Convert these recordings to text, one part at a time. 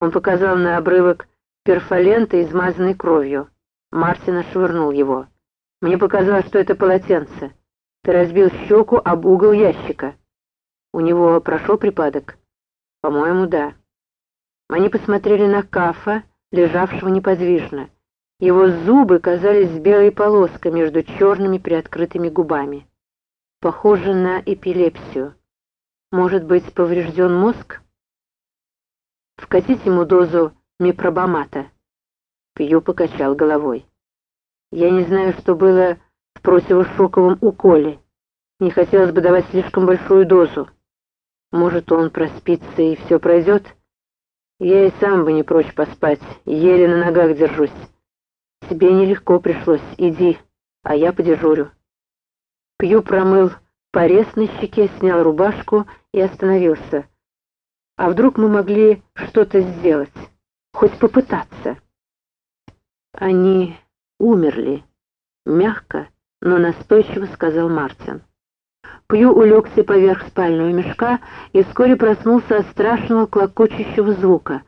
Он показал на обрывок перфолента, измазанный кровью. Мартин отшвырнул его. Мне показалось, что это полотенце. Ты разбил щеку об угол ящика. У него прошел припадок? По-моему, да. Они посмотрели на Кафа, лежавшего неподвижно. Его зубы казались белой полоской между черными приоткрытыми губами. Похоже на эпилепсию. Может быть, поврежден мозг? Вкатить ему дозу мипробамата. Пью покачал головой. Я не знаю, что было в противошоковом уколе. Не хотелось бы давать слишком большую дозу. Может, он проспится и все пройдет? Я и сам бы не прочь поспать, еле на ногах держусь. Тебе нелегко пришлось, иди, а я подежурю. Пью промыл порез на щеке, снял рубашку и остановился. А вдруг мы могли что-то сделать? Хоть попытаться? Они умерли, мягко, но настойчиво сказал Мартин. Пью улегся поверх спального мешка и вскоре проснулся от страшного клокочущего звука.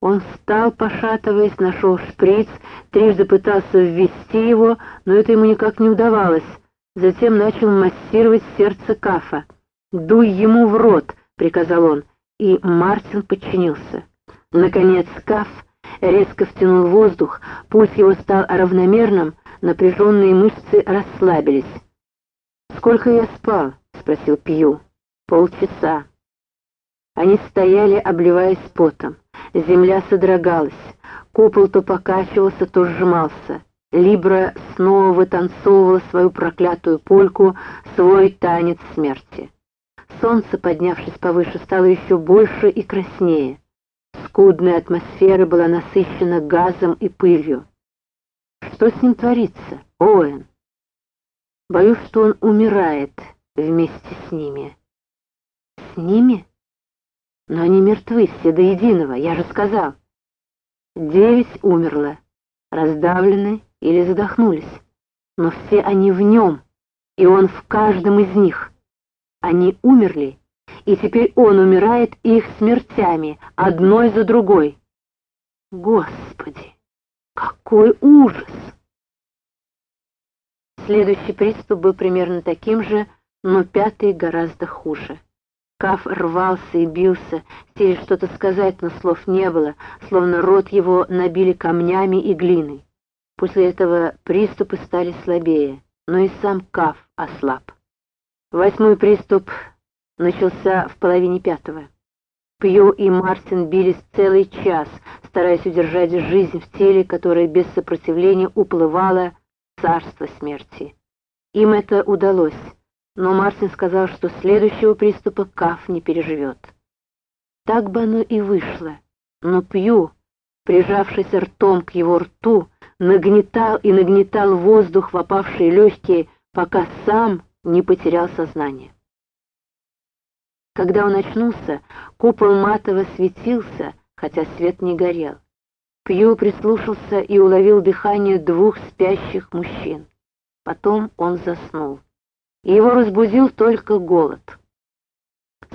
Он встал, пошатываясь, нашел шприц, трижды пытался ввести его, но это ему никак не удавалось. Затем начал массировать сердце Кафа. «Дуй ему в рот!» — приказал он, и Мартин подчинился. Наконец Каф резко втянул воздух, пульс его стал равномерным, напряженные мышцы расслабились. «Сколько я спал?» — спросил Пью. «Полчаса». Они стояли, обливаясь потом. Земля содрогалась. Купол то покачивался, то сжимался. Либра снова вытанцовывала свою проклятую польку, свой танец смерти. Солнце, поднявшись повыше, стало еще больше и краснее. Скудная атмосфера была насыщена газом и пылью. Что с ним творится, Оуэн? Боюсь, что он умирает вместе с ними. С ними? Но они мертвы все до единого, я же сказал. Девять умерло, раздавлены или задохнулись. Но все они в нем, и он в каждом из них. Они умерли, и теперь он умирает их смертями, одной за другой. Господи, какой ужас! Следующий приступ был примерно таким же, но пятый гораздо хуже. Каф рвался и бился, сели что-то сказать, но слов не было, словно рот его набили камнями и глиной. После этого приступы стали слабее, но и сам Каф ослаб. Восьмой приступ начался в половине пятого. Пью и Мартин бились целый час, стараясь удержать жизнь в теле, которое без сопротивления уплывало в царство смерти. Им это удалось но Мартин сказал, что следующего приступа Каф не переживет. Так бы оно и вышло, но Пью, прижавшись ртом к его рту, нагнетал и нагнетал воздух в опавшие легкие, пока сам не потерял сознание. Когда он очнулся, купол матово светился, хотя свет не горел. Пью прислушался и уловил дыхание двух спящих мужчин. Потом он заснул и его разбудил только голод.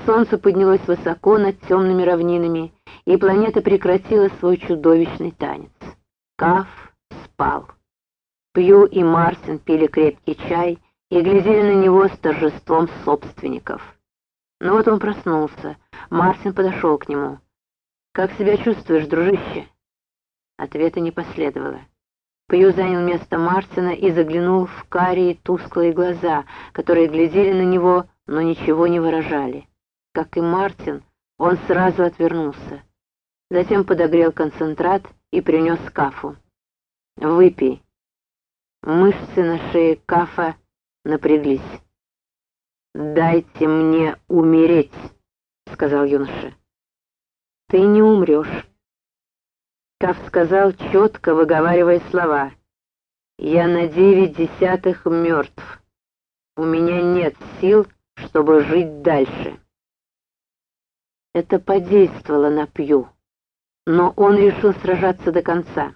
Солнце поднялось высоко над темными равнинами, и планета прекратила свой чудовищный танец. Каф спал. Пью и Мартин пили крепкий чай и глядели на него с торжеством собственников. Но вот он проснулся. Мартин подошел к нему. «Как себя чувствуешь, дружище?» Ответа не последовало. Пью занял место Мартина и заглянул в карие тусклые глаза, которые глядели на него, но ничего не выражали. Как и Мартин, он сразу отвернулся. Затем подогрел концентрат и принес кафу. «Выпей». Мышцы на шее кафа напряглись. «Дайте мне умереть», — сказал юноша. «Ты не умрешь». Каф сказал, четко выговаривая слова. «Я на девять десятых мертв. У меня нет сил, чтобы жить дальше». Это подействовало на Пью, но он решил сражаться до конца.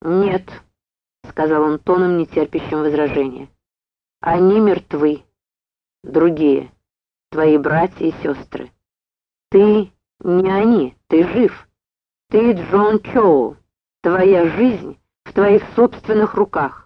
«Нет», — сказал он тоном, нетерпящим возражения. «Они мертвы. Другие, твои братья и сестры. Ты не они, ты жив». Ты Джон Чоу. Твоя жизнь в твоих собственных руках.